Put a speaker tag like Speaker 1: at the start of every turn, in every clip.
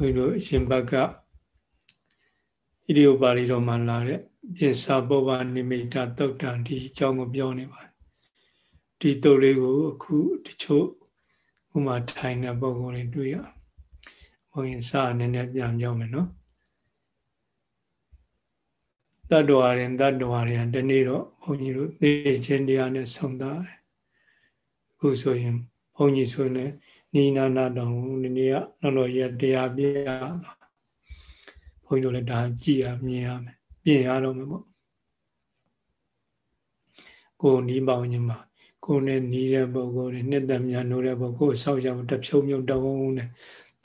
Speaker 1: ဘုန်းကြီးတို့အရှင်ဘက်ကဣရိယပါဠိတော်မှာလာတဲ့ပြင်စာဘောဘာနိမိတာတုတ်တံဒီအကြောင်းကိုပြောနေပါတယ်ဒီတုတ်လေးကိုအခုတချို့ဥမာထိုင်တဲ့ပုံကိုယ်တွေတွေ့ရဘုန်းကြီးစာအနေနဲ့ပြန်ပြောမယ်နော်တတ္တဝါရင်တတ္တဝါရင်ဒီနေ့တော့ဘုန်းကြီးတို့သိချင်းတရားနဲ့ဆုံးသားတယ်အခုဆိုရင်ဘုန်းကြီးဆိုရင် နိနာနာတော်ဒီနေ့ကလောလောရတရားပြရဘုန်းကြီးတို့လည်းဒါကြည်ရမြင်ရမယ်ပြင်ရတော့မယ်ပေါ့ကိုနီးပေါင်းခြင်းမှာကိုနဲ့နီးတဲ့ပုဂ္ဂိုလ်တွေနှစ်သက်မြတ်နိုးတဲ့ပုဂ္ဂိုလ်ဆောက်ကြတဖြုံမြုံတဝုံနဲ့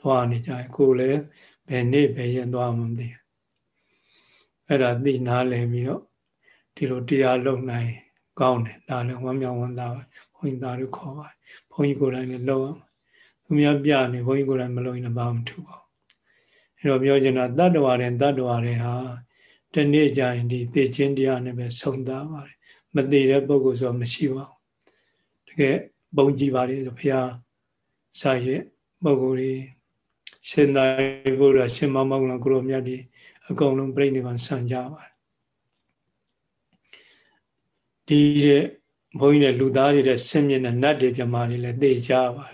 Speaker 1: သွားနေကြတယ်ကိုလည်းဘယ်နေ့ဘယ်ရက်သွားမှမသိဘူးအဲ့ဒါသိနာလည်ပြီးတော့ဒီလိုတရားလုံနိုင်ကောင်းတယ်ဒါလည်းဝမ်းမြောက်ဝမ်းသာပါဘုန်းကြီးသားတို့ခေါ်ပါဘုန်းကြီးကိုယ်တိုင်လည်းလုံအောင် သူများပြနေဘုန်းကြီးကိုယ်တိုင်မလုံရင်ဘာမှမထူပါဘူးအဲ့တော့ပြောချင်တာတတ္တဝါတွေတတ္တဝါတွေဟာတနေ့ကျရင်ဒီသိချင်းတရားနဲ့ပဲဆုံးသားပါတယ်မသိတဲ့ပုဂ္ဂိုလ်ဆိုမရှိပါဘူးတကယ်ဘုံကြည်ပါလေဆိုဘုရားစာရဲ့ပုဂ္ဂိုလ်တွေရှင်သာရိပုတ္တရာရှင်မမောင်လကိုလိုမြတ်ဒီအကုန်လုံးပြိဋိဘံဆံကြပါတယ်ဒီတဲ့ဘုန်းကြီးတဲ့လူသားတွေတဲ့ဆင်မြင်တဲ့နတ်တွေပြမာတွေလည်းသိကြပါတယ်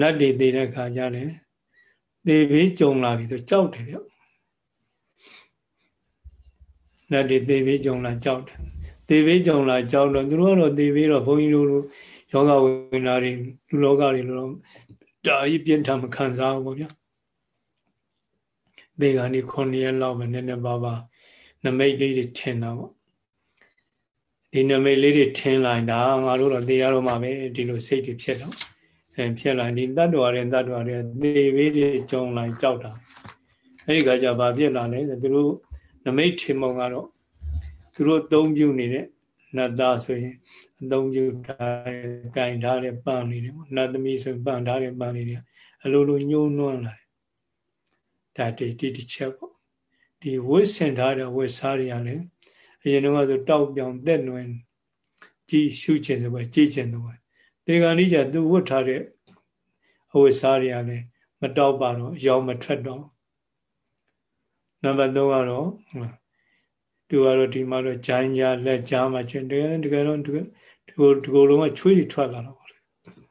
Speaker 1: နတ်တွေသိတဲ့အခါကျလည်းသေဘေးကြုံလာပြီဆိုကြောက်တယ်ဗျနတ်တွေသေဘေးကြုံလာကြောက်တယ်သေဘေးကြုံလာကြောက်တော့သူတို့ကတော့သေဘေးတော့ဘုန်းကြီးတို့ယောဂဝိညာဉ်တွေလူလောကတွေလို့တာကြီးပြင်းထန်မခံစားဘူးပေါ့ဗျာသေကနေ့9ရက်လောက်ပဲနည်းနည်းပါးပါနမိတ်လေးတွေထင်တာပေါ့ဒီနမိတ်လေးတွေထင်လိုက်တာငါတို့တော့သေရတော့မှာပဲဒီလိုစိတ်တွေဖြစ်တော့ အဲဖြစ်လာဒီတတ္တဝါတွေတတ္တဝါတွေသေဘေးတွေကြုံလိုက်ကြောက်တာအဲဒီကကြဘာဖြစ်လာလဲဆိုသူတို့နမိတ်ထင်မုံကတော့သူတို့အသုံးပြုနေတဲ့နတ်သားဆိုရင်အသုံးပြုထားတဲ့ကင်ထားတဲ့ပန်းလေးတွေနတ်သမီးဆိုပန်းထားတဲ့ပန်းလေးတွေအလိုလိုညှိုးနွမ်းလာတယ်ဒါဒီဒီတစ်ချက်ပေါ့ဒီဝိဆင်ထားတဲ့ဝိစားတွေကလည်းအရင်တော့ဆိုတောက်ပြောင်သက်နွယ်ကြည်ရှုခြင်းဆိုပဲကြည်ခြင်းဆို ပဲဒီကနေ့ကျသူဝတ်ထားတဲ့အဝိစားတွေကလည်းမတောက်ပါတော့ရောင်မထွက်တော့နံပါတ်3ကတော့သူကတော့ဒီမှာတော့ဂျိုင်းကြားလက်ကြားမှာကျွန်းတကယ်တကယ်တော့ဒီကိုဒီကိုလုံးကချွေးတွေထွက်လာတော့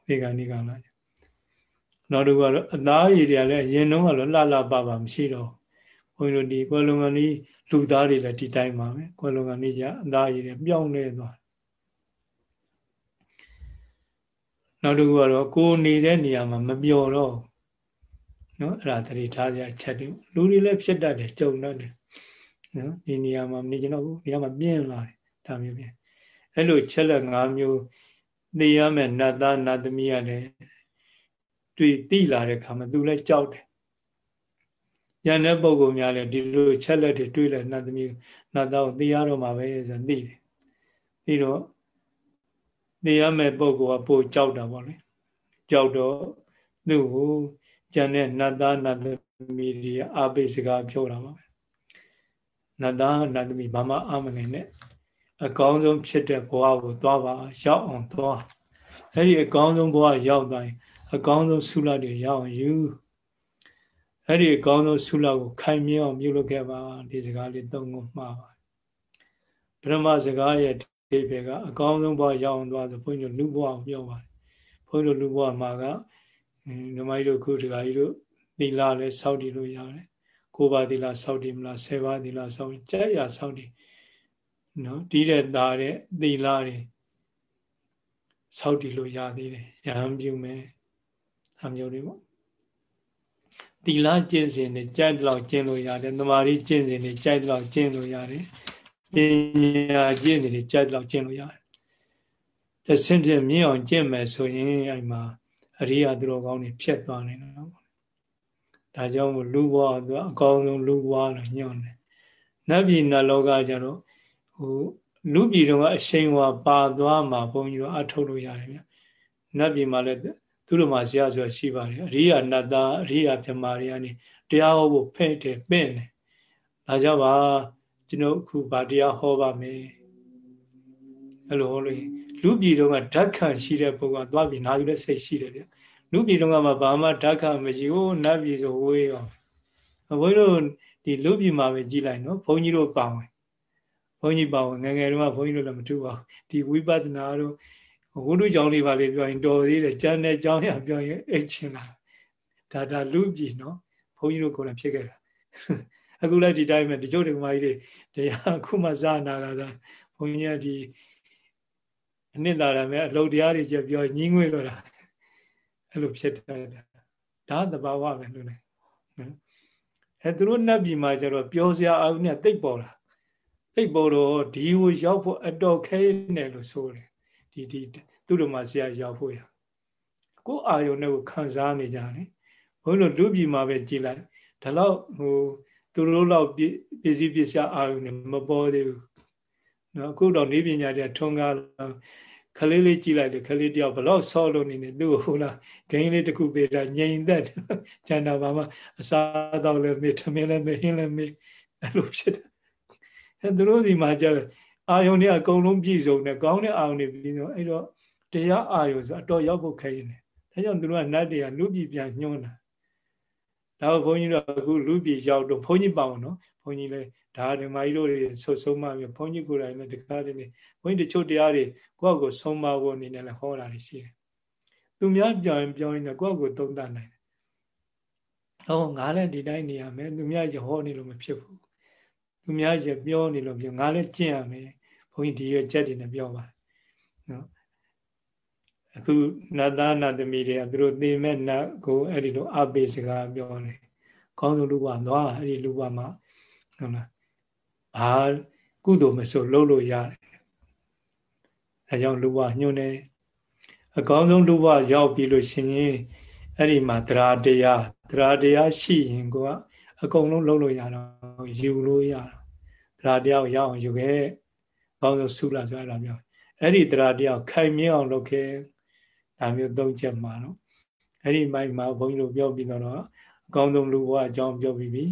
Speaker 1: ဒီကနေ့ကလာနောက်တစ်ခုကတော့အသားရည်တွေကလည်းအရင်တုန်းကတော့လှလှပပမရှိတော့ဘုန်းကြီးတို့ဒီကွယ်လုံကနေလူသားတွေလည်းဒီတိုင်းပါပဲကွယ်လုံကနေကြအသားရည်တွေပြောင်းလဲသွား နောက်တစ်ခုကတော့ကိုနေတဲ့နေရာမှာမပျော်တော့နော်အဲ့ဒါတတိထားကြချက်တွေလူတွေလည်းဖြစ်တတ်တယ်ကြုံတတ်တယ်နော်ဒီနေရာမှာနေကျွန်တော်နေရာမှာပြင်းလာတယ်ဒါမျိုးပြအဲ့လိုချက်လက်၅မျိုးသိရမယ်နတ်သားနတ်သမီးကလည်းတွေ့သိလာတဲ့ခါမှာသူလည်းကြောက်တယ်။ဉာဏ်တဲ့ပုဂ္ဂိုလ်များလည်းဒီလိုချက်လက်တွေတွေ့လဲနတ်သမီးနတ်သားကိုသိရတော့မှာပဲဆိုသိတယ်။ပြီးတော့ သိရမယ့်ပုဂ္ဂိုလ်ကပိုကြောက်တာပေါ့လေ။ကြောက်တော့သူ့ကိုဉာဏ်တဲ့နတ်သားနတ်သမီးတွေအာပိစကားပြောတာပါပဲ။နတ်သားနတ်သမီးဘာမှအာမငယ်နဲ့အကောင်းဆုံးဖြစ်တဲ့ဘဝကိုသွားပါရောက်အောင်သွား။အဲ့ဒီအကောင်းဆုံးဘဝရောက်တိုင်းအကောင်းဆုံးဆုလတွေရအောင်ယူအဲ့ဒီအကောင်းဆုံးဆုလကိုခိုင်မြဲအောင်ပြုလုပ်ခဲ့ပါဒီစကားလေးသုံးခုမှားပါပထမစကားရဲ့ ဒီဘေကအကောင်းဆုံးဘဝရအောင်သွားဆိုဘုန်းကြီးတို့လူဘဝကိုပြောပါတယ်ဘုန်းကြီးတို့လူဘဝမှာကဓမ္မကြီးတို့ခုတခါကြီးတို့သီလလည်းစောင့်တည်လို့ရတယ်ကိုးပါးသီလစောင့်တည်မလားဆယ်ပါးသီလစောင့်ကြက်ရစောင့်တည်နော်ဒီတဲ့သားတဲ့သီလတွေစောင့်တည်လို့ရသေးတယ်ရဟန်းပြုမယ်အမျိုးတွေပေါ့သီလကျင့်စဉ်တွေကြိုက်တော့ကျင့်လို့ရတယ်သမာဓိကျင့်စဉ်တွေကြိုက်တော့ကျင့်လို့ရတယ်ပ ညာကျင့်စဉ်တွေကြိုက်တော့ကျင့်လို့ရတယ်တစ်ဆင့်ချင်းမြင့်အောင်ကျင့်မယ်ဆိုရင်အဲ့မှာအရိယာသူတော်ကောင်းတွေဖြတ်သွားနေတာပေါ့ဒါကြောင့်လူဘဝသူအကောင်းဆုံးလူဘဝလို့ညွှန်တယ်နတ်ပြည်နတ်လောကကြတော့ဟိုလူပြည်တော်ကအရှိန်ဝါပါသွားမှာဘုန်းကြီးတို့အထုတ်လို့ရတယ်ဗျနတ်ပြည်မှာလည်းသူတို့မှာဇာဆိုရှိပါတယ်အရိယာနတ်သားအရိယာမြမာတွေကနေတရားဟောဖို့ဖဲ့တယ်ပင့်တယ်ဒါကြောင့်ပါ ကျွန်တော်အခုဗာတရားဟောပါမယ်အဲ့လိုဟောလို့လူပြည်တော့ကဓာတ်ခံရှိတဲ့ပုဂ္ဂိုလ်ကသွားပြီးနာယူတဲ့စိတ်ရှိတယ်ဗျလူပြည်တုန်းကမှဘာမှဓာတ်ခမရှိဘူးနတ်ပြည်ဆိုဝေးရောဘုန်းကြီးတို့ဒီလူပြည်မှာပဲကြည်လိုက်နော်ဘုန်းကြီးတို့ပါဝင်ဘုန်းကြီးပါဝင်ငငယ်တုန်းကဘုန်းကြီးတို့လည်းမထူပါဘူးဒီဝိပဿနာတို့ဝိတုကြောင့်လေးပါလေပြောရင်တော်သေးတယ်ကျန်တဲ့ကြောင်းရပြောရင်အိတ်ချင်လာဒါဒါလူပြည်နော်ဘုန်းကြီးတို့ကိုယ်လည်းဖြစ်ခဲ့တာ အခုလည်းဒီတိုင်းပဲဒီကျုပ်ဒီမကြီးတွေတရားအခုမှစနာတာသာဘုန်းကြီးကဒီအနှစ်သာရမဲ့အလုပ်တရားတွေကြပြောညင်းငွေလို့တာအဲ့လိုဖြစ်တယ်ဒါသဘာဝပဲလို့လေနော်အဲသူတို့နတ်ပြည်မှာကျတော့ပြောစရာအုပ်နဲ့တိတ်ပေါ်လာတိတ်ပေါ်တော့ဒီကိုရောက်ဖို့အတော်ခဲနေလို့ဆိုတယ်ဒီဒီသူတို့မှာဆရာရောက်ဖို့ရကိုအာယုန်နဲ့ကိုခံစားနေကြတယ်ဘုန်းကြီးတို့လူပြည်မှာပဲကြည်လိုက်ဒါတော့ဟို သူတို့လောက်ပစ္စည်းပစ္စယအာယုန်နဲ့မပေါ်သေးဘူးနော်အခုတော့နေပညာတွေထွန်းကားခလေးလေးကြည့်လိုက်တယ်ခလေးတယောက်ဘလောက်ဆော့လို့နေနေသူ့ကိုဟုတ်လားဂိမ်းလေးတစ်ခုပေးတာငြိမ်သက်ကျန်တာဘာမှအစားတော့လည်းမေးထမင်းလည်းမေးဟင်းလည်းမေးအဲ့လိုဖြစ်တယ်အဲသူတို့ဒီမှာကျအာယုန်တွေအကုန်လုံးပြည့်စုံတယ်ကောင်းတဲ့အာယုန်တွေပြည့်စုံအဲ့တော့တရားအာယုန်ဆိုအတော်ရောက်ဖို့ခဲရင်တယ်ဒါကြောင့်သူတို့ကနတ်တွေကလူပြည်ပြန်ညှိုးတာ ဒါဘုန်းကြီးတို့အခုလူပြည်ရောက်တော့ဘုန်းကြီးပါအောင်နော်ဘုန်းကြီးလည်းဒါဓမ္မကြီးတို့တွေဆုဆုံးမပြီးဘုန်းကြီးကိုယ်တိုင်လည်းတခါတည်းနေဘုန်းကြီးတချို့တရားတွေကိုယ့်ကိုဆုံးမဖို့အနေနဲ့လည်းဟောတာရှိတယ်သူများပြောရင်ပြောရင်လည်းကိုယ့်ကိုသုံးသပ်နိုင်တယ်ဟောငါလည်းဒီတိုင်းနေရမယ်သူများရဟောနေလို့မဖြစ်ဘူးသူများရပြောနေလို့ပြောငါလည်းကျင့်ရမယ်ဘုန်းကြီးဒီရချက်တွေနဲ့ပြောပါနော် အခုနတ်သားနတ်သမီးတွေကသူတို့သိမဲ့နတ်ကိုအဲ့ဒီလိုအပိစကားပြောတယ်ကောင်းဆုံးလူဘဝသွားအဲ့ဒီလူဘဝမှာဟုတ်လားဘာကုသိုလ်မဆိုလုပ်လို့ရတယ်အဲကြောင့်လူဘဝညွှန်းတယ်အကောင်းဆုံးလူဘဝရောက်ပြီလို့ရှင်ရင်အဲ့ဒီမှာတရားတရားတရားတရားရှိရင်ကိုကအကုန်လုံးလုပ်လို့ရတော့ယူလို့ရတော့တရားတရားကိုရအောင်ယူခဲ့အကောင်းဆုံးဆုလာဆိုအဲ့ဒါပြောအဲ့ဒီတရားတရားခိုင်မြဲအောင်လုပ်ခဲ့ ဒါမျိုးသုံးချက်မှာတော့အဲ့ဒီမိုက်မှာဘုန်းကြီးတို့ပြောပြီးတော့အကောင်းဆုံးလူဘဝအကြောင်းပြောပြီးပြီ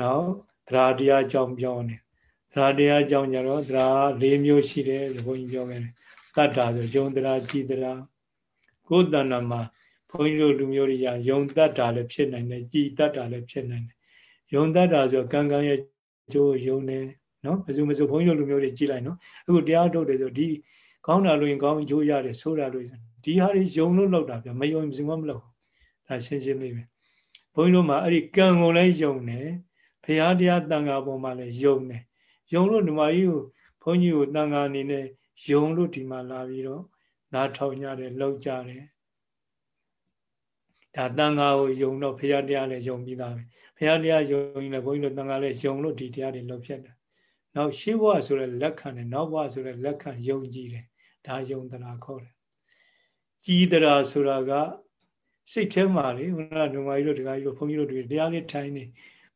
Speaker 1: နောက်သရာတရားအကြောင်းပြောနေသရာတရားအကြောင်းကြတော့သရာ၄မျိုးရှိတယ်ဘုန်းကြီးပြောခဲ့တယ်တတ္တာဆိုယုံသရာကြည်သရာကိုယ်တဏ္ဍမှာဘုန်းကြီးတို့လူမျိုးတွေကယုံတတ်တာလည်းဖြစ်နိုင်တယ်ကြည်တတ်တာလည်းဖြစ်နိုင်တယ်ယုံတတ်တာဆိုကံကံရဲ့ကျိုးယုံတယ်နော်ဘယ်သူမဆိုဘုန်းကြီးတို့လူမျိုးတွေကြည်လိုက်နော်အခုတရားထုတ်တယ်ဆိုဒီကောင်းတာလို့ရင်ကောင်းကျိုးရတယ်ဆိုးတာလို့ ဒီဟာတွေယုံလို့လောက်တာဗျမယုံဘယ်သူမှမလုပ်ဒါရှင်းရှင်းလေးပဲဘုန်းကြီးတို့မှာအဲ့ဒီကံကိုလည်းယုံတယ်ဘုရားတရားတန်ခါပေါ်မှာလည်းယုံတယ်ယုံလို့ဒီမှာကြီးကိုဘုန်းကြီးကိုတန်ခါအနေနဲ့ယုံလို့ဒီမှာလာပြီးတော့နားထောင်ကြတယ်လောက်ကြတယ်ဒါတန်ခါကိုယုံတော့ဘုရားတရားလည်းယုံပြီးသားပဲဘုရားတရားယုံရင်လည်းဘုန်းကြီးတို့တန်ခါလည်းယုံလို့ဒီတရားတွေလောက်ဖြစ်တယ်နောက်ရှေးဘဝဆိုတဲ့လက်ခံတယ်နောက်ဘဝဆိုတဲ့လက်ခံယုံကြည်တယ်ဒါယုံတရာခေါ်တယ် ကြီးတရာဆိုတာကစိတ်ထဲမှာလေဘုရားဓမ္မကြီးတို့ဒကာကြီးတို့ဘုန်းကြီးတို့တွေတရားလေးထိုင်နေ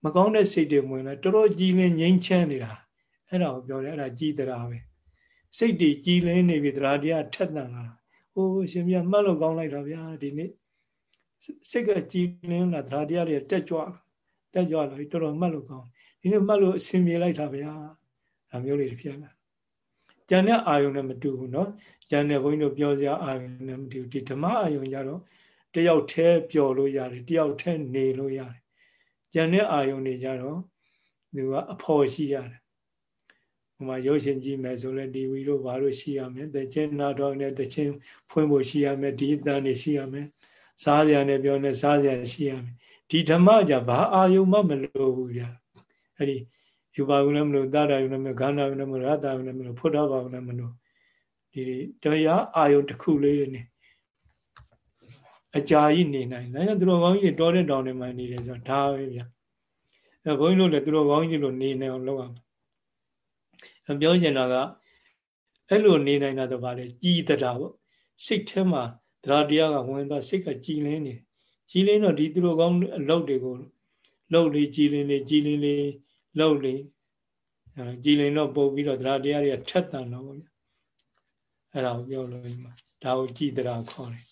Speaker 1: မကောင်းတဲ့စိတ်တွေဝင်လာတော်တော်ကြီးလင်းငြိမ်းချမ်းနေတာအဲ့ဒါကိုပြောတယ်အဲ့ဒါကြီးတရာပဲစိတ်တွေကြီးလင်းနေပြီတရားတရားထက်သန်လာဟိုးရှင်မြတ်မှတ်လို့ကောင်းလိုက်တာဗျာဒီနေ့စိတ်ကကြီးလင်းလာတရားတရားတွေတက်ကြွတက်ကြွလာပြီတော်တော်မှတ်လို့ကောင်းဒီနေ့မှတ်လို့အဆင်ပြေလိုက်တာဗျာဒါမျိုးလေးဖြစ်လာ ကျန်တဲ့အာယုံနဲ့မတူဘူးเนาะကျန်တဲ့ဘုန်းကြီးတို့ပြောစရာအာယုံနဲ့မတူဒီဓမ္မအာယုံကြတော့တယောက်တည်းပျော်လို့ရတယ်တယောက်တည်းနေလို့ရတယ်ကျန်တဲ့အာယုံတွေကြတော့သူကအဖော်ရှိရတယ်ဟိုမှာရုပ်ရှင်ကြည့်မယ်ဆိုလဲဒီဝီတို့ဘာလို့ရှိရမလဲတခြင်းနာတော်နဲ့တခြင်းဖွင့်ဖို့ရှိရမယ်ဒီအတန်တွေရှိရမယ်စားစရာနဲ့ပြောနေစားစရာရှိရမယ်ဒီဓမ္မကြဘာအာယုံမှမလိုဘူးဗျာအဲ့ဒီ ယူပါဘူးလည်းမလို့တာတာယူလည်းမလို့ဂန္ဓာယူလည်းမလို့ရတာယူလည်းမလို့ဖုဒ္ဓဘာယူလည်းမလို့ဒီတရားအာယုံတစ်ခုလေးနေအကြာကြီးနေနိုင်တယ်။ဒါကြောင့်သူတော်ကောင်းကြီးတွေတောတဲ့တောင်တွေမှာနေတယ်ဆိုတော့ဒါပဲဗျာ။အဲဘုန်းကြီးတို့လည်းသူတော်ကောင်းကြီးလိုနေနေအောင်လုပ်အောင်။ပြောချင်တာကအဲ့လိုနေနိုင်တာတော့ဗါလေကြည်တတာပေါ့။စိတ်ထဲမှာတရားတရားကဝင်သွားစိတ်ကကြည်လင်းနေ။ကြည်လင်းတော့ဒီသူတော်ကောင်းအလုပ်တွေကိုလှုပ်လေကြည်လင်းလေကြည်လင်းလေ လှုပ်လေအဲကြည်လင်းတော့ပို့ပြီးတော့တရားတရားတွေကထက်တန်တော့ဗျာ။အဲ့ဒါကိုပြောလို့ဒီမှာဒါကိုကြည်တတာခေါ်တယ်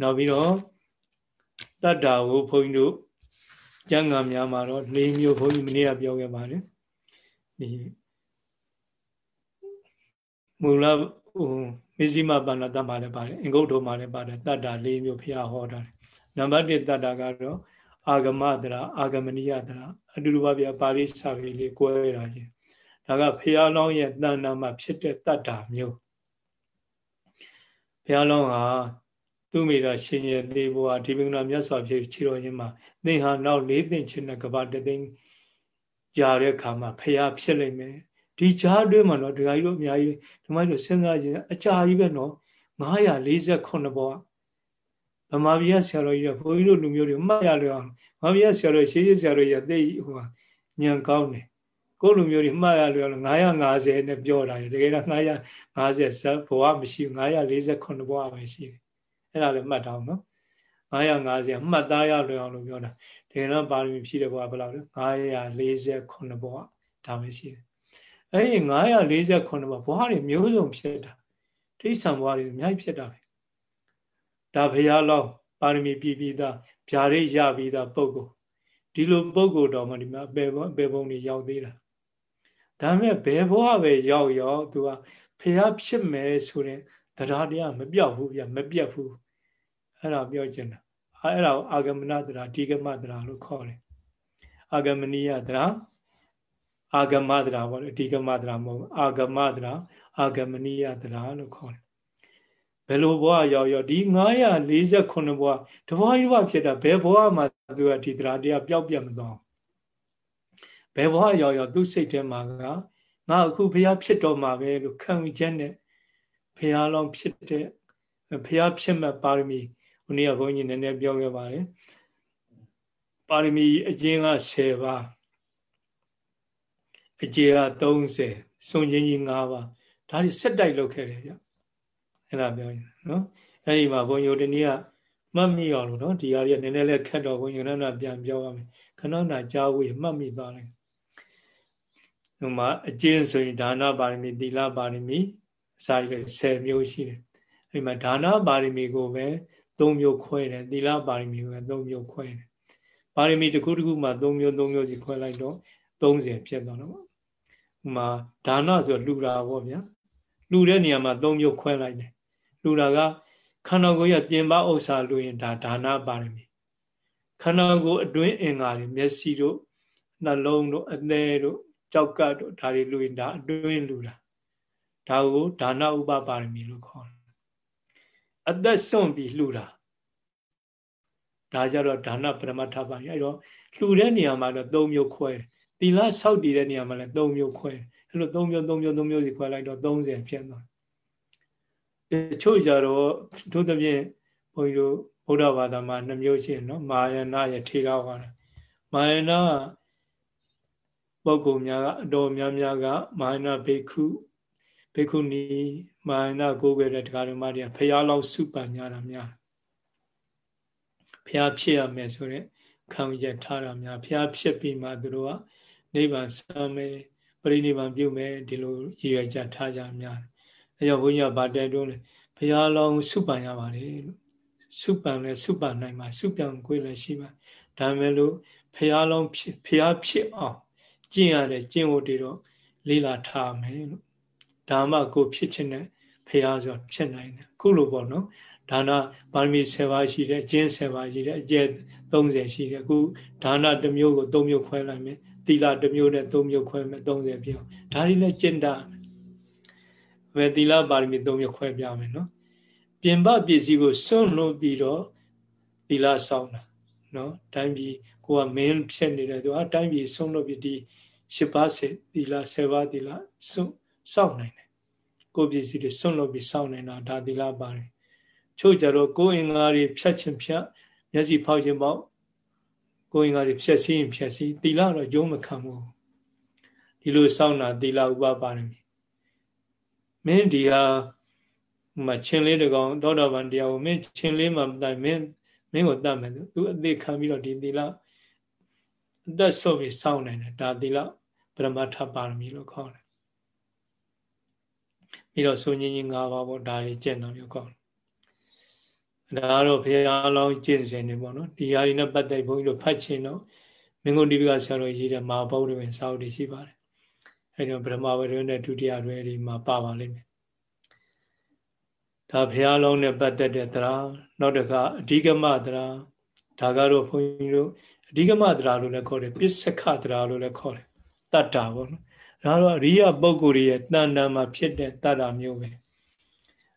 Speaker 1: နောက်ပြီးတော့တတ္တာကိုဘုန်းကြီးတို့ကျမ်းဂန်များမှာတော့၄မျိုးဘုန်းကြီးမနေ့ကပြောခဲ့ပါတယ်ဒီမူလဟိုမေဇိမပါဏတမှာလည်းပါတယ်အင်္ဂုတ္တမှာလည်းပါတယ်တတ္တာ၄မျိုးဘုရားဟောတာနံပါတ်1တတ္တာကတော့ အာဂမတရာအာဂမနိယတရာအတူတူပါဗျာပါဠိစာပေလေးကွဲတာချင်းဒါကဘုရားလောင်းရဲ့တဏ္ဍာမှာဖြစ်တဲ့တတ္တာမျိုးဘုရားလောင်းဟာသူမိတာရှင်ရဲ့သေးဘုရားဒီပင်နာမြတ်စွာဘုရားခြေတော်ရင်မှာသင်ဟာနောက်၄သိန်းချင်းတဲ့ကဘာတသိန်းကြာတဲ့အခါမှာဘုရားဖြစ်လိမ့်မယ်ဒီကြားအတွင်းမှာတော့ဒကာကြီးတို့အများကြီးဒီမိုင်းတို့စဉ်းစားကြည့်အကြာကြီးပဲနော်948ဘော ဗမာပြည်ဆရာတော်ကြီးကဘုန်းကြီးတို့လူမျိုးတွေမှတ်ရလို့အောင်ဗမာပြည်ဆရာတော်ရှေးရှေးဆရာတော်ကြီးကသိဟိုညံကောင်းတယ်ကိုလူမျိုးတွေမှတ်ရလို့950နဲ့ပြောတာတကယ်တော့950ဘဝမရှိဘူး948ဘဝပဲရှိတယ်အဲ့ဒါလည်းမှတ်ထားအောင်နော်950မှတ်သားရလို့အောင်လို့ပြောတာတကယ်တော့ပါရမီဖြည့်တဲ့ဘဝဘယ်လောက်လဲ948ဘဝဒါပဲရှိတယ်အဲ့ဒီ948ဘဝဘဝတွေမျိုးစုံဖြစ်တာတိဋ္ဌံဘဝတွေအများကြီးဖြစ်တာပဲ ဒါဘုရားလောင်းပါရမီပြည့်ပြီးသားဗျာရိရပြီးသားပုဂ္ဂိုလ်ဒီလိုပုဂ္ဂိုလ်တော်မှဒီမှာအပေဘုံအပေဘုံတွေရောက်သေးတာဒါမဲ့ဘယ်ဘဝပဲရောက်ရောက်သူကဖះဖြစ်မယ်ဆိုရင်တရားတရားမပြောက်ဘူးဗျမပြတ်ဘူးအဲ့ဒါပြောချင်တာအဲ့ဒါကိုအာဂမနတရားဒီဂမတရားလို့ခေါ်တယ်အာဂမနိယတရားအာဂမတရားပေါ့လေဒီဂမတရားမဟုတ်အာဂမတရားအာဂမနိယတရားလို့ခေါ်တယ် ဘယ်လိုဘဝရောက်ရောက်ဒီ948ဘဝတဘဝတစ်ဘဝဖြစ်တာဘယ်ဘဝမှာသူကဒီတရားတရားပျောက်ပြတ်မသွားဘယ်ဘဝရောက်ရောက်သူ့စိတ်ထဲမှာကငါအခုဘုရားဖြစ်တော်မှာပဲလို့ခံယူချက်နဲ့ဘုရားလောင်းဖြစ်တဲ့ဘုရားဖြစ်မဲ့ပါရမီဦးနေ့ကဘုန်းကြီးနည်းနည်းပြောခဲ့ပါတယ်ပါရမီအကျဉ်းက10ပါးအကျေက30စုံချင်းကြီး5ပါးဒါတွေစက်တိုက်လုပ်ခဲ့တယ်ဗျ အဲ့ဒါပြောရင်နော်အဲ့ဒီမှာဘုန်းကြီးတို့ဒီနေ့ကမှတ်မိအောင်လို့နော်ဒီဟာတွေကနည်းနည်းလေးခက်တော့ဘုန်းကြီးတို့ကပြန်ပြောရမယ်ခဏနာကြားဝေးမှတ်မိသွားတယ်ဟိုမှာအကျဉ်းဆိုရင်ဒါနပါရမီသီလပါရမီအစာရ10မျိုးရှိတယ်အဲ့မှာဒါနပါရမီကိုပဲ3မျိုးခွဲတယ်သီလပါရမီကိုပဲ3မျိုးခွဲတယ်ပါရမီတစ်ခုတစ်ခုမှာ3မျိုး3မျိုးစီခွဲလိုက်တော့30ဖြစ်သွားတော့ဟိုမှာဒါနဆိုလူတာပေါ့ဗျာလူတဲ့နေရာမှာ3မျိုးခွဲလိုက်တယ် လူတာကခန္ဓာကိုယ်ရပြင်ပဥစ္စာလူရင်ဒါဒါနပါရမီခန္ဓာကိုယ်အတွင်းအင်္ဂါတွေမျက်စိတို့နှလုံးတို့အသေးတို့ကြောက်ကတ်တို့ဒါတွေလူရင်ဒါအတွင်းလူတာဒါကိုဒါနဥပပါရမီလို့ခေါ်တယ်အသက်စွန့်ပြီးလှူတာဒါကြတော့ဒါနပရမတ္ထပါရအဲ့တော့လှူတဲ့နေရာမှာတော့၃မျိုးခွဲတယ်သီလဆောက်တည်တဲ့နေရာမှာလည်း၃မျိုးခွဲတယ်အဲ့လို၃မျိုး၃မျိုး၃မျိုးစီခွဲလိုက်တော့30ဖြစ်သွားတ ချို့ကြတော့တို့သဖြင့်ဘုန်းကြီးတို့ဗုဒ္ဓဘာသာမှာနှမျိုးရှိတယ်နော်မာယနာရဲ့ထေရဝါဒမာယနာပုဂ္ဂိုလ်များကအတော်များများကမာယနာဘိက္ခုဘိက္ခုနီမာယနာကိုယ်ွယ်တဲ့တရားတော်မတွေကဖះလောက်စုပန်ကြတာများဖះဖြစ်ရမယ်ဆိုတဲ့ခံယူချက်ထားတာများဖះဖြစ်ပြီးမှသူတို့ကနိဗ္ဗာန်ဆမ်းမယ်ပရိနိဗ္ဗာန်ပြုမယ်ဒီလိုရည်ရွယ်ချက်ထားကြများ အဲကြောင့်ဘုန်းကြီးကဗာတဲတွန်းလေဘုရားလောင်းစုပန်ရပါတယ်လို့စုပန်လဲစုပန်နိုင်မှာစုပြန်ကိုယ်လည်းရှိပါဒါမဲ့လို့ဘုရားလောင်းဖြစ်ဘုရားဖြစ်အောင်ကျင့်ရတဲ့ကျင့်ဝတ်တွေတော့လေးလာထားမယ်လို့ဒါမှကိုဖြစ်ခြင်းနဲ့ဘုရားဆိုဖြစ်နိုင်တယ်ခုလိုပေါ့နော်ဒါနပါရမီ7ပါးရှိတယ်ကျင့်7ပါးရှိတယ်အကျဲ30ရှိတယ်အခုဒါနတစ်မျိုးကို3မျိုးခွဲလိုက်မယ်သီလတစ်မျိုးနဲ့3မျိုးခွဲမယ်30ပြအောင်ဒါတွေလည်းကျင့်တာ ဝေသီလပါရမီ၃မျိုးခွဲပြမယ်နော်ပြင်ပပစ္စည်းကိုစွန့်လို့ပြီးတော့သီလဆောင်တာနော်တိုင်းပြည်ကိုကမင်းဖြစ်နေတယ်သူကတိုင်းပြည်စွန့်လို့ပြီးဒီ၈ပါးစေသီလ၁၀ပါးသီလစွန့်စောင့်နိုင်တယ်ကိုပစ္စည်းတွေစွန့်လို့ပြီးစောင့်နိုင်တာဒါသီလပါတယ်ချို့ကြတော့ကိုယ်အင်္ဂါတွေဖြတ်ခြင်းဖြတ်မျက်စိဖောက်ခြင်းပေါ့ကိုယ်အင်္ဂါတွေဖြတ်စည်းရင်ဖြတ်စည်းသီလတော့ယုံမခံဘူးဒီလိုစောင့်တာသီလဥပပါရမီ မင်းဒီဟာမချင်းလေးတကောင်သောတာပန်တရားကိုမင်းချင်းလေးမှမတိုင်မင်းမင်းကိုတတ်မယ်သူအသေးခံပြီးတော့ဒီသီလအသက်ဆုပ်ပြီးစောင့်နိုင်တယ်ဒါသီလပရမထပါရမီလို့ခေါ်တယ်ပြီးတော့ဆိုညင်းကြီး၅ပါးပေါ့ဒါတွေကျင့်တော်မျိုးခေါ်တယ်ဒါကတော့ဘုရားလောင်းကျင့်စဉ်နေပေါ့နော်ဒီဟာတွေနဲ့ပတ်သက်ဘုန်းကြီးတို့ဖတ်ချင်တော့မင်းကုန်ဒီပကဆရာတော်ရေးတဲ့မာဘုတ်တွေဝင်စာအုပ်တွေရှိပါတယ် အဲဒီတော့ပထမဝရနဲ့ဒုတိယရွဲတွေမှာပါပါလိမ့်မယ်ဒါဘုရားလုံးနဲ့ပတ်သက်တဲ့တရားနောက်တစ်ခါအဓိကမတရားဒါကတော့ဘုန်းကြီးတို့အဓိကမတရားလို့လည်းခေါ်တယ်ပစ္စခတရားလို့လည်းခေါ်တယ်တတ္တာပေါ့နော်ဒါတော့အရိယပုဂ္ဂိုလ်ရဲ့တဏ္ဍာမှာဖြစ်တဲ့တတ္တာမျိုးပဲ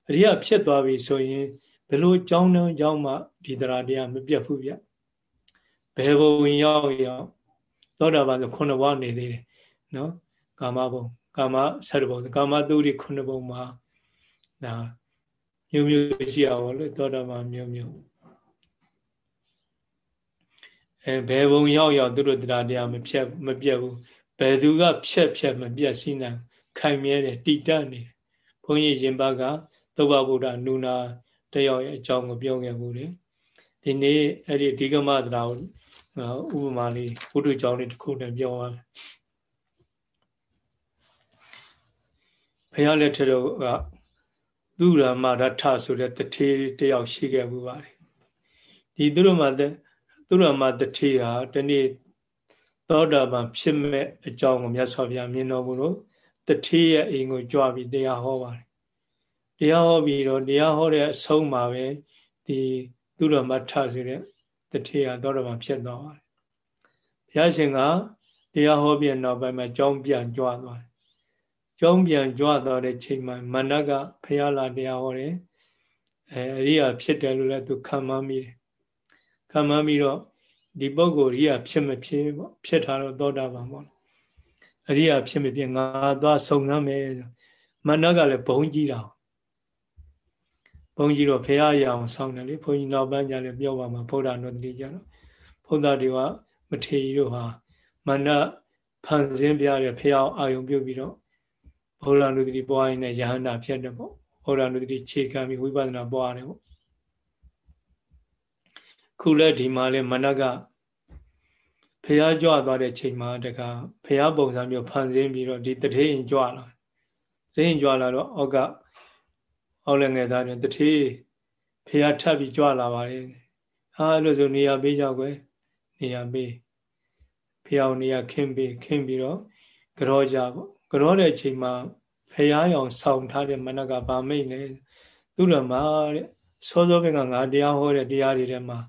Speaker 1: အရိယဖြစ်သွားပြီဆိုရင်ဘယ်လိုကြောင်းတုံးကြောင်းမှဒီတရားတရားမပြတ်ဘူးဗျဘယ်ဘုံရောက်ရောက်သောတာပန်ဆိုခုနှစ်ဘဝနေသေးတယ်နော် ကာမဘုံကာမဆက်ဘုံကာမတုရိခုနှစ်ဘုံမှာဒါမျိုးမျိုးရှိအောင်လို့သောတာပန်မျိုးမျိုးအဲဘယ်ဘုံရောက်ရောက်သူတို့တရားတရားမဖြတ်မပြတ်ဘူးဘယ်သူကဖြတ်ဖြတ်မပြတ်စီနိုင်ခိုင်မြဲတယ်တည်တတ်နေတယ်ဘုန်းကြီးရင်ဘကသုဘဗုဒ္ဓနုနာတယောက်ရဲ့အကြောင်းကိုပြောခဲ့ဘူးလေဒီနေ့အဲ့ဒီအဓိကမတရားကိုဥပမာလေးဘုဒ္ဓကြောင့်လေးတစ်ခုနဲ့ပြောရမယ် ဘုရားလက်ထက်တော့ကသူရမရထဆိုတဲ့တထေတယောက်ရှိခဲ့ဘူးပါတယ်ဒီသူရမသူရမတထေဟာဒီနေ့သောတာပန်ဖြစ်မဲ့အကြောင်းကိုမြတ်စွာဘုရားမြင်တော်မူလို့တထေရဲ့အိမ်ကိုကြွပြီးတရားဟောပါတယ်တရားဟောပြီးတော့တရားဟောတဲ့အဆုံးမှာပဲဒီသူရမထဆိုတဲ့တထေဟာသောတာပန်ဖြစ်သွားပါတယ်ဘုရားရှင်ကတရားဟောပြီးနောက်ပိုင်းမှာကြောင်းပြန်ကြွသွားတယ် ကြောင်းပြန်ကြွသွားတဲ့ချိန်မှာမန္တကဖះလာတရားဟောတယ်အဲအရိယာဖြစ်တယ်လို့လည်းသူခံမှန်းမိတယ်ခံမှန်းပြီးတော့ဒီပုဂ္ဂိုလ်ကြီးကဖြစ်မဖြစ်ပေါ့ဖြစ်တာတော့သောတာပန်ပေါ့အရိယာဖြစ်မဖြစ်ငါသွားစုံစမ်းမယ်မန္တကလည်းဘုံကြီးတာဘုံကြီးတော့ဖះရအောင်ဆောင်းတယ်လေဘုန်းကြီးနောက်ပိုင်းကျလည်းပြောပါမှာဗုဒ္ဓနုတ္တိကျတော့ဘုရားတွေကမထေရီတို့ဟာမန္တဖန်ဆင်းပြတဲ့ဖះအာယုံပြုတ်ပြီးတော့ ဗုဒ္ဓနုတ္တိပွားရင်လည်းယဟန္တာဖြစ်တယ်ပေါ့ဗုဒ္ဓနုတ္တိခြေခံပြီးဝိပဿနာပွားတယ်ပေါ့ခုလည်းဒီမှာလည်းမနကဖះကြွသွားတဲ့ချိန်မှာတခါဖះပုံစံမျိုးဖန်ဆင်းပြီးတော့ဒီတထေးရင်ကြွလာတထေးရင်ကြွလာတော့အောက်ကအောက်လည်းငယ်သားတွေတထေးဖះထပ်ပြီးကြွလာပါလေဟာအဲ့လိုဆိုနေရာပေးကြကွယ်နေရာပေးဖះအောင်နေရာခင်းပေးခင်းပြီးတော့ကြောကြပေါ့ ကြောတဲ့အချိန်မှာဖရာရောင်ဆောင်ထားတဲ့မနကဗာမိတ်နဲ့သူ့လမှာတဲ့စောစောကငါတရားဟောတဲ့တရားတွေထဲမှာ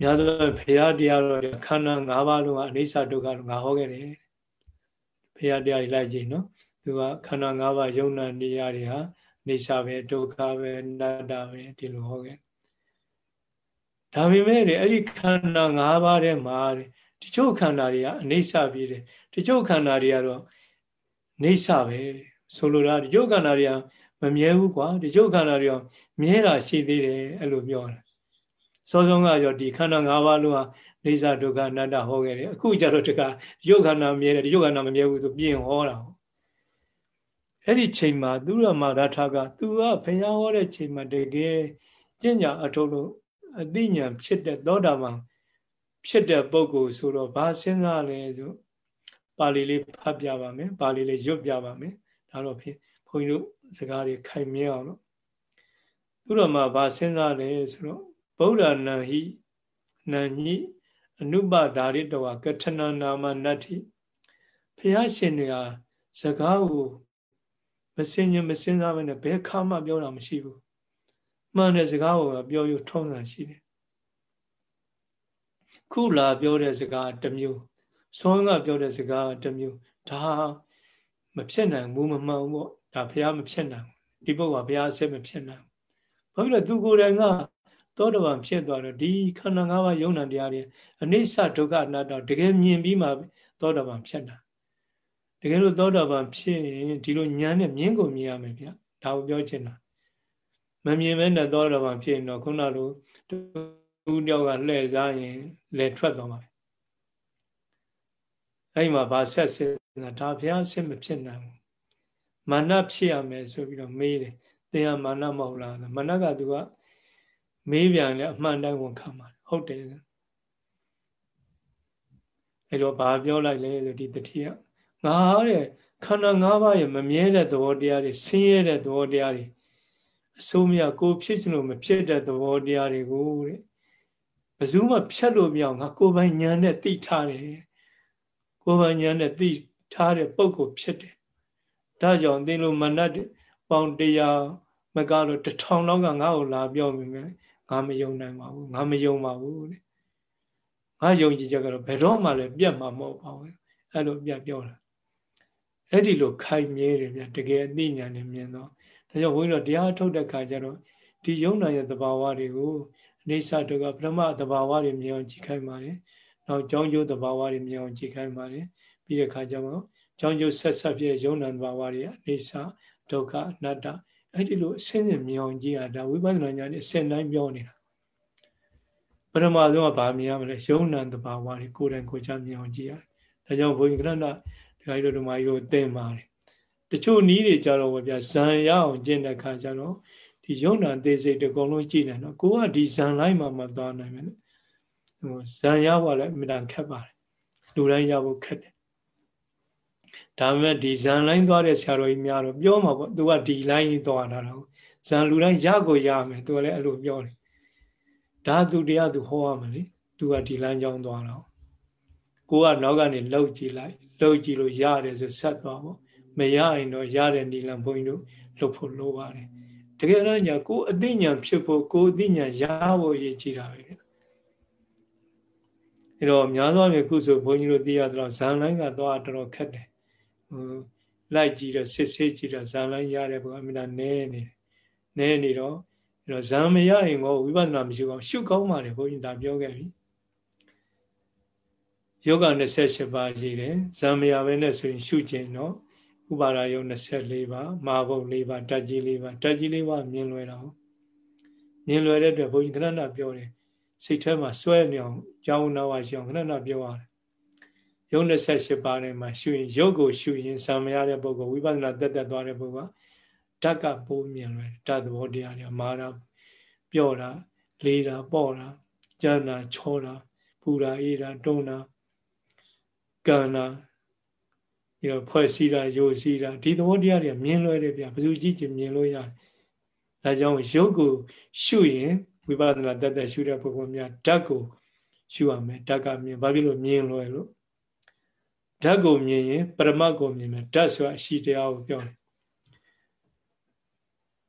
Speaker 1: များသောဖရာတရားတော်ခန္ဓာ၅ပါးလုံးကအနိစ္စဒုက္ခလို့ငါဟောခဲ့တယ်ဖရာတရားတွေလိုက်ကြည့်နော်သူကခန္ဓာ၅ပါးယုံနာတရားတွေဟာအိဋ္ဌပဲဒုက္ခပဲအနတ္တပဲဒီလိုဟောခဲ့ဒါပေမဲ့အဲ့ဒီခန္ဓာ၅ပါးထဲမှာတချို့ခန္ဓာတွေကအနိစ္စပြီးတယ်တချို့ခန္ဓာတွေကတော့ နေဆပဲဆိုလိုတာဒီကျုပ်ခန္ဓာတွေကမမြဲဘူးကွာဒီကျုပ်ခန္ဓာတွေကမြဲတာရှိသေးတယ်အဲ့လိုပြောတာစောစောကရောဒီခန္ဓာ၅ပါးလုံးဟာနေဆဒုက္ခအနတ္တဟောခဲ့တယ်အခုကျတော့တကရုပ်ခန္ဓာမြဲတယ်ဒီရုပ်ခန္ဓာမမြဲဘူးဆိုပြင်ဟောတာအဲ့ဒီချိန်မှာသူရမရထကသူကဘုရားဟောတဲ့ချိန်မှာတကယ်ပညာအထုလို့အသိဉာဏ်ဖြစ်တဲ့သောတာပန်ဖြစ်တဲ့ပုဂ္ဂိုလ်ဆိုတော့ဘာစဉ်းစားလဲဆို ပါဠိလေးဖတ်ပြပါမယ်ပါဠိလေးရွတ်ပြပါမယ်ဒါတော့ဖြစ်ဘုန်းကြီးတို့စကားတွေခိုင်မြဲအောင်လို့သူတော်မှာဗာစဉ်းစားတယ်ဆိုတော့ဗုဒ္ဓနံဟိနံညိအနုပဒါရိတဝကထဏနာမနတ္ထိဖះရှင်တွေဟာစကားကိုမစင်ញမစင်စားဘဲနဲ့ဘယ်ခါမှပြောတာမရှိဘူးမှန်တဲ့စကားကိုပြောရထုံးစံရှိတယ်ခုလာပြောတဲ့စကားတစ်မျိုး စောကပြောတဲ့စကားတစ်မျိုးဒါမဖြစ်နိုင်ဘူးမမှန်ဘူးပေါ့ဒါဘုရားမဖြစ်နိုင်ဒီပုဂ္ဂိုလ်ကဘုရားအစစ်မဖြစ်နိုင်ဘာဖြစ်လဲသူကိုယ်တိုင်ကသောတပန်ဖြစ်သွားတော့ဒီခန္ဓာ၅ပါးယုံနာတရားတွေအနိစ္စဒုက္ခအနတ္တတကယ်မြင်ပြီးမှသောတပန်ဖြစ်တာတကယ်လို့သောတပန်ဖြစ်ရင်ဒီလိုဉာဏ်နဲ့မြင်ကိုမြင်ရမယ်ဗျဒါကိုပြောချင်တာမမြင်မဲနဲ့သောတပန်ဖြစ်ရင်တော့ခုနလိုသူတယောက်ကလှည့်စားရင်လဲထွက်သွားမှာ အဲ့မှာဗာဆက်စစ်ဒါဘုရားစစ်မဖြစ်နိုင်ဘူးမာနဖြစ်ရမယ်ဆိုပြီးတော့မေးတယ်သင်ကမာနမဟုတ်လားမာနကသူကမေးပြန်လေအမှန်တိုင်းဝန်ခံပါတယ်ဟုတ်တယ်အဲ့တော့ဘာပြောလိုက်လဲဆိုဒီတတိယငါတဲ့ခန္ဓာ၅ပါးရဲ့မမြဲတဲ့သဘောတရားတွေဆင်းရဲတဲ့သဘောတရားတွေအစိုးမရကိုဖြစ်စလို့မဖြစ်တဲ့သဘောတရားတွေကိုတဲ့ဘယ်သူမှဖြတ်လို့မရအောင်ငါကိုယ်ပိုင်ဉာဏ်နဲ့သိထားတယ် ကိုယ်ပိုင်ဉာဏ်နဲ့သိထားတဲ့ပုံကိုဖြစ်တယ်ဒါကြောင့်သင်လိုမနတ်ပေါင်းတရားမကတော့တထောင်လောက်ကငါ့ကိုလာပြောမိမယ်ငါမယုံနိုင်ပါဘူးငါမယုံပါဘူးတဲ့ငါယုံကြည်ချက်ကတော့ဘယ်တော့မှလည်းပြတ်မှာမဟုတ်ပါဘူးအဲ့လိုပြတ်ပြောတာအဲ့ဒီလိုခိုင်မြဲတယ်ဗျတကယ်အသိဉာဏ်နဲ့မြင်တော့ဒါကြောင့်ဘုန်းကြီးတို့တရားထုတ်တဲ့ခါကျတော့ဒီယုံနာရဲ့သဘာဝတွေကိုအိဋ္ဌဒုက္ခပထမသဘာဝတွေမြင်အောင်ကြည့်ခိုင်းပါတယ် နောက်ကြောင်းကျိုးသဘာဝတွေမြင်အောင်ကြည့်ခိုင်းပါတယ်ပြီးတဲ့ခါကျတော့ကြောင်းကျိုးဆက်ဆက်ပြည့်ယုံနာသဘာဝတွေအိဋ္ဌဒုက္ခအနတ္တအဲ့ဒီလိုအစင်းစင်မြင်အောင်ကြည့်ရတာဝိပဿနာဉာဏ်နဲ့အစင်တိုင်းပြောနေတာပထမဆုံးကဗာမြင်ရမလဲယုံနာသဘာဝတွေကိုယ်တိုင်ကိုယ်ချမြင်အောင်ကြည့်ရတယ်ဒါကြောင့်ဘုန်းကြီးကရဏဒီခိုင်တို့ဓမ္မကြီးတို့သင်ပါတယ်တချို့နီးတွေကြတော့ဗျာဇံရအောင်ကျင့်တဲ့ခါကျတော့ဒီယုံနာသေးစိတ်တကုံလုံးကြည့်နေတော့ကိုကဒီဇံလိုက်မှမသွားနိုင်မယ်ဟို ဇံရဖို့လည်းအမြဲတမ်းခက်ပါတယ်လူတိုင်းရဖို့ခက်တယ်ဒါပေမဲ့ဒီဇန်လိုင်းသွားတဲ့ဆရာတော်ကြီးများတော့ပြောမှာပေါ့သူကဒီလိုင်းသွားတာတော့ဇန်လူတိုင်းရကိုရမယ်သူကလည်းအဲ့လိုပြောတယ်ဒါသူတရားသူဟောရမယ်လေသူကဒီလိုင်းကြောင်းသွားတော့ကိုကနောက်ကနေလှုပ်ကြည့်လိုက်လှုပ်ကြည့်လို့ရတယ်ဆိုဆက်သွားပေါ့မရရင်တော့ရတဲ့နီလန်ဘုန်းကြီးတို့လှုပ်ဖို့လိုပါတယ်တကယ်တော့ညာကိုအသိဉာဏ်ဖြစ်ဖို့ကိုအသိဉာဏ်ရဖို့ရည်ကြည်တာပဲ အဲတော့များသောအားဖြင့်ခုဆိုဘုန်းကြီးတို့သိရတော့ဇန်လိုင်းကသွားတော်တော်ခက်တယ်ဟိုလိုက်ကြည့်တော့စစ်ဆေးကြည့်တော့ဇာလိုင်းရတဲ့ဘုရားအမြဲတမ်းနဲနေနဲနေတော့အဲတော့ဇံမရရင်ကိုဝိပဿနာမရှိအောင်ရှုကောင်းပါလေဘုန်းကြီးဒါပြောခဲ့ပြီယောဂ28ပါးရှိတယ်ဇံမရပဲနဲ့ဆိုရင်ရှုခြင်းတော့ဥပါဒယုံ24ပါးမာဘုတ်4ပါးတတ်ကြီး4ပါးတတ်ကြီး4ပါးမြင်လွယ်တော့မြင်လွယ်တဲ့အတွက်ဘုန်းကြီးခဏခဏပြောတယ် စိတ်ထဲမှာစွဲနေအောင်ကြောင်းနာဝရှိအောင်ခဏခဏပြောရတယ်ယုံ28ပါးထဲမှာရှုရင်ရုပ်ကိုရှုရင်ဆံမရတဲ့ပုဂ္ဂိုလ်ဝိပဿနာတက်တက်သွားတဲ့ပုဂ္ဂိုလ်ကဓာတ်ကပိုးမြင်လွယ်ဓာတ်သဘောတရားတွေမာတာပြော့တာလေးတာပေါ့တာကြမ်းတာချောတာပူတာအေးတာတွန်းတာကံတာဒီတော့ဖွဲ့စည်းတာယိုစည်းတာဒီသဘောတရားတွေမြင်လွယ်တယ်ဗျဘယ်သူကြည့်ချင်မြင်လို့ရတယ်ဒါကြောင့်ရုပ်ကိုရှုရင် ဝိပဿနာတက်တက်ရှုတဲ့ပုဂ္ဂိုလ်များဓာတ်ကိုရှုရမယ်ဓာတ်ကမြင်ဘာဖြစ်လို့မြင်လွယ်လို့ဓာတ်ကိုမြင်ရင်ပရမတ်ကိုမြင်မယ်ဓာတ်ဆိုတာအရှိတရားကိုပြောတယ်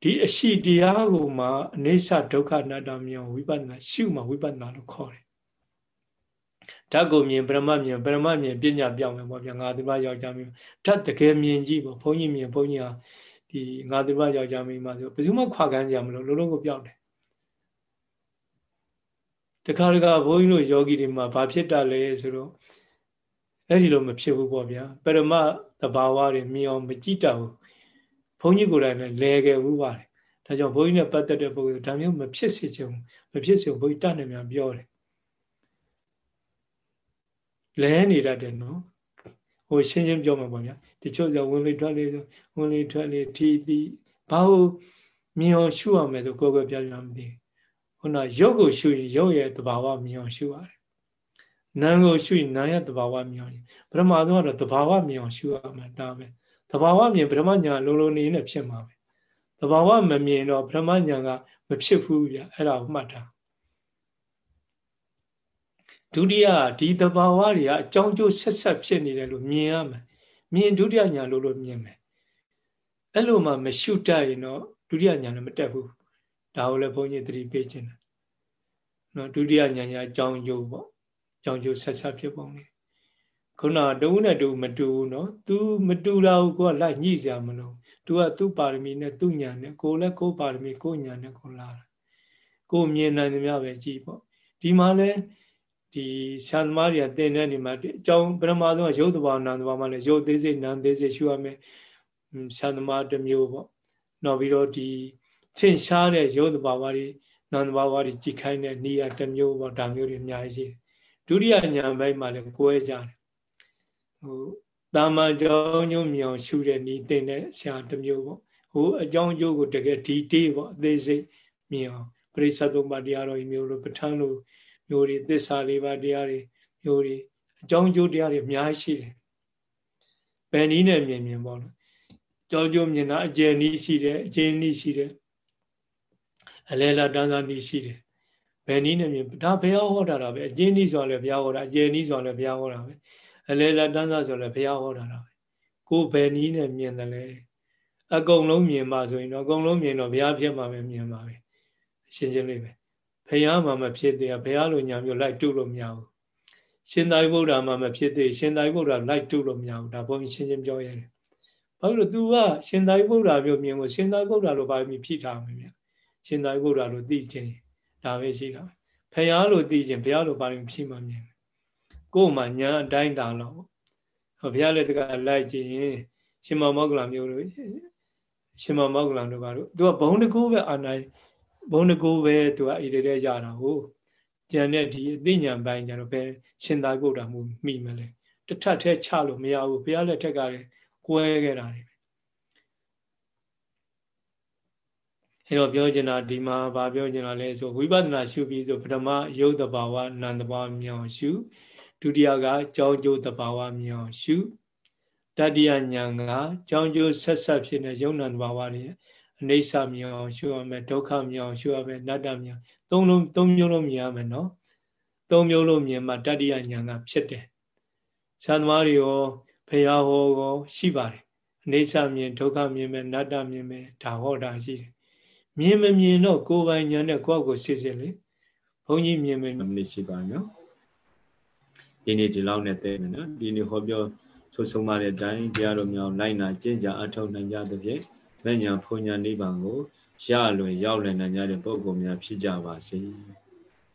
Speaker 1: ဒီအရှိတရားကိုမှအနေဆဒုက္ခအနတ္တမြင်ဝိပဿနာရှုမှဝိပဿနာလို့ခေါ်တယ်ဓာတ်ကိုမြင်ပရမတ်မြင်ပရမတ်မြင်ပညာပြောင်းမယ်ပေါ့ဗျာငါဒီဘယောက်ျားမျိုးဓာတ်တကယ်မြင်ကြည့်ပေါ့ဘုန်းကြီးမြင်ဘုန်းကြီးဟာဒီငါဒီဘယောက်ျားမင်းမှဆိုဘယ်သူမှခွာကန်းကြမလို့လုံးလုံးကိုပြောင်းတယ် တခါတခါဘုန်းကြီးတို့ယောဂီတွေမှာဘာဖြစ်တာလဲဆိုတော့အဲ့ဒီလိုမဖြစ်ဘူးပေါ့ဗျာပရမသဘာဝတွေမြင်အောင်မကြည့်တတ်ဘူးဘုန်းကြီးကိုယ်တိုင်လည်းလဲခဲ့ဘူးပါတယ်ဒါကြောင့်ဘုန်းကြီးနဲ့ပတ်သက်တဲ့ပုဂ္ဂိုလ်ဒါမျိုးမဖြစ်စေချင်ဘူးမဖြစ်စေဘုန်းကြီးတတ်နေမြန်ပြောတယ်လဲနေတတ်တယ်နော်ဟိုရှင်းရှင်းပြောမှာပေါ့ဗျာတချို့ကဝင်လေထွက်လေဝင်လေထွက်လေထီတီဘာလို့မြင်အောင်ရှုရမယ်ဆိုကိုယ်ကပြောပြမသိ ခုနရုပ်ကိုရှုရင်ရုပ်ရဲ့သဘာဝမြင်အောင်ရှုရတယ်နာမ်ကိုရှုရင်နာမ်ရဲ့သဘာဝမြင်အောင်ပထမဆုံးကတော့သဘာဝမြင်အောင်ရှုရမှာဒါပဲသဘာဝမြင်ပထမညာလုံးလုံးနေနဲ့ဖြစ်မှာပဲသဘာဝမမြင်တော့ပထမညာကမဖြစ်ဘူးဗျအဲ့ဒါကိုမှတ်တာဒုတိယဒီသဘာဝတွေကအကြောင်းကျိုးဆက်ဆက်ဖြစ်နေတယ်လို့မြင်ရမယ်မြင်ဒုတိယညာလို့လို့မြင်မယ်အဲ့လိုမှမရှုတတ်ရင်တော့ဒုတိယညာလည်းမတက်ဘူး ဒါကိုလည်းဘုန်းကြီးသတိပေးခြင်းတယ်နော်ဒုတိယညာညာအကြောင်းကျိုးပေါ့ကြောင်ကျိုးဆက်ဆက်ဖြစ်ပုံလေးခုနတဦးနဲ့တူမတူဘူးနော် तू မတူတာကိုကိုကလိုက်ညှိစရာမလို तू ကသူ့ပါရမီနဲ့သူ့ညာနဲ့ကိုလည်းကိုပါရမီကိုညာနဲ့ကိုလာတာကိုမြင်နိုင်သမျှပဲကြည်ပေါ့ဒီမှာလဲဒီဆရာသမားတွေကသင်တဲ့နေမှာအကြောင်းပထမဆုံးကရုပ်တဘာနာတဘာမှလည်းရုပ်သေးစိတ်နာသေးစိတ်ရှုရမယ်ဆရာသမားတစ်မျိုးပေါ့နောက်ပြီးတော့ဒီ ထင်ရှားတဲ့ရုပ်တဘာဝတွေနာတဘာဝတွေကြည်ခိုင်းတဲ့နေရာတစ်မျိုးပေါ့ဒါမျိုးတွေအများကြီးရှိတယ်ဒုတိယညာဘက်မှာလည်းကိုယ်ကြတယ်ဟိုတာမန်ကြောင်းညုံမြောင်ရှုတဲ့ဤတင်တဲ့ဆရာတစ်မျိုးပေါ့ဟိုအကြောင်းကျိုးကိုတကယ်ဒီတေးပေါ့အသေးစိတ်မြင်အောင်ပရိစ္ဆသုံးပါးတရားတော်ကြီးမျိုးလို့ပဋ္ဌာန်းလို့မျိုးတွေသစ္စာလေးပါးတရားတွေမျိုးတွေအကြောင်းကျိုးတရားတွေအများကြီးရှိတယ်ဘယ်နည်းနဲ့မြင်မြင်ပေါ့နော်ကြောင်းကျိုးမြင်တာအကျယ်နည်းရှိတယ်အကျဉ်းနည်းရှိတယ် အလဲလာတန်းစားနည်းရှိတယ်ဘယ်နည်းနဲ့မြင်ဒါဘုရားဟောတာတာပဲအကျဉ်းနည်းဆိုလည်းဘုရားဟောတာအကျယ်နည်းဆိုလည်းဘုရားဟောတာပဲအလေလက်တန်းစားဆိုလည်းဘုရားဟောတာတာပဲကိုယ်ဘယ်နည်းနဲ့မြင်တယ်လဲအကုန်လုံးမြင်ပါဆိုရင်တော့အကုန်လုံးမြင်တော့ဘုရားဖြစ်မှာပဲမြင်ပါပဲရှင်းရှင်းလေးပဲဘုရားမှာမဖြစ်သေးဘုရားလိုညာမျိုးလိုက်တုလို့မရဘူးရှင်သာရိပုတ္တရာမှာမဖြစ်သေးရှင်သာရိပုတ္တရာလိုက်တုလို့မရဘူးဒါဘုန်းကြီးရှင်းရှင်းပြောရတယ်ဘာလို့လဲ तू ကရှင်သာရိပုတ္တရာမျိုးမြင်ကိုရှင်သာရိပုတ္တရာလိုပါမိဖြစ်တာမယ်ဗျ ရှင်သာရိပုတ္တရာလိုသိခြင်းဒါပဲရှိတာဘုရားလိုသိခြင်းဘုရားလိုပါမိဖြစ်မှမြင်ကိုယ်မှညာအတိုင်းတာတော့ဘုရားလက်တကလိုက်ခြင်းရှင်မောဂလမျိုးလိုရှင်မောဂလတို့ပါလို့ तू ကဘုံတကူပဲအာနိုင်ဘုံတကူပဲ तू ကဣတိတဲ့ကြတာဟုတ်ကျန်တဲ့ဒီအသိဉာဏ်ပိုင်းကျတော့ဘယ်ရှင်သာရိပုတ္တရာမှုမိမလဲတထက်ထဲချလို့မရဘူးဘုရားလက်ထက်ကလည်းကွဲခဲ့တာတွေ အဲတော့ပြောချင်တာဒီမှာဗာပြောချင်တာလဲဆိုဝိပဿနာရှုပြီးဆိုပထမယုတ်တဘာဝနန္တဘာမြောင်ရှုဒုတိယကကြောင်းကျိုးတဘာဝမြောင်ရှုတတိယညာကကြောင်းကျိုးဆက်ဆက်ဖြစ်တဲ့ယုံနံတဘာဝတွေအနေဆာမြောင်ရှုရမယ်ဒုက္ခမြောင်ရှုရမယ်နတ္တမြောင်သုံးလုံးသုံးမျိုးလုံးမြင်ရမယ်နော်သုံးမျိုးလုံးမြင်မှတတိယညာကဖြစ်တယ်သံသမားတွေရောဘုရားဟောကောရှိပါတယ်အနေဆာမြင်ဒုက္ခမြင်မယ်နတ္တမြင်မယ်ဒါဟောတာရှိတယ် မြင်မမြင်တော့ကိုယ်ပိုင်ညာနဲ့ကိုယ့်ကိုစစ်စစ်လေဘုန်းကြီးမြင်မယ်
Speaker 2: မိနစ်ရှိပါနော်ဒီနေ့ဒီလောက်နဲ့တည်မယ်နော်ဒီနေ့ဟောပြောဆိုဆုံးမတဲ့အတိုင်းတရားတော်များလိုက်နာကျင့်ကြအထောက်နိုင်ကြသဖြင့်မဉ္ဇဏ်ဖုန်ညာနိဗ္ဗာန်ကိုရလွယ်ရောက်လည်နိုင်ကြတဲ့ပုဂ္ဂိုလ်များဖြစ်ကြပါစေ။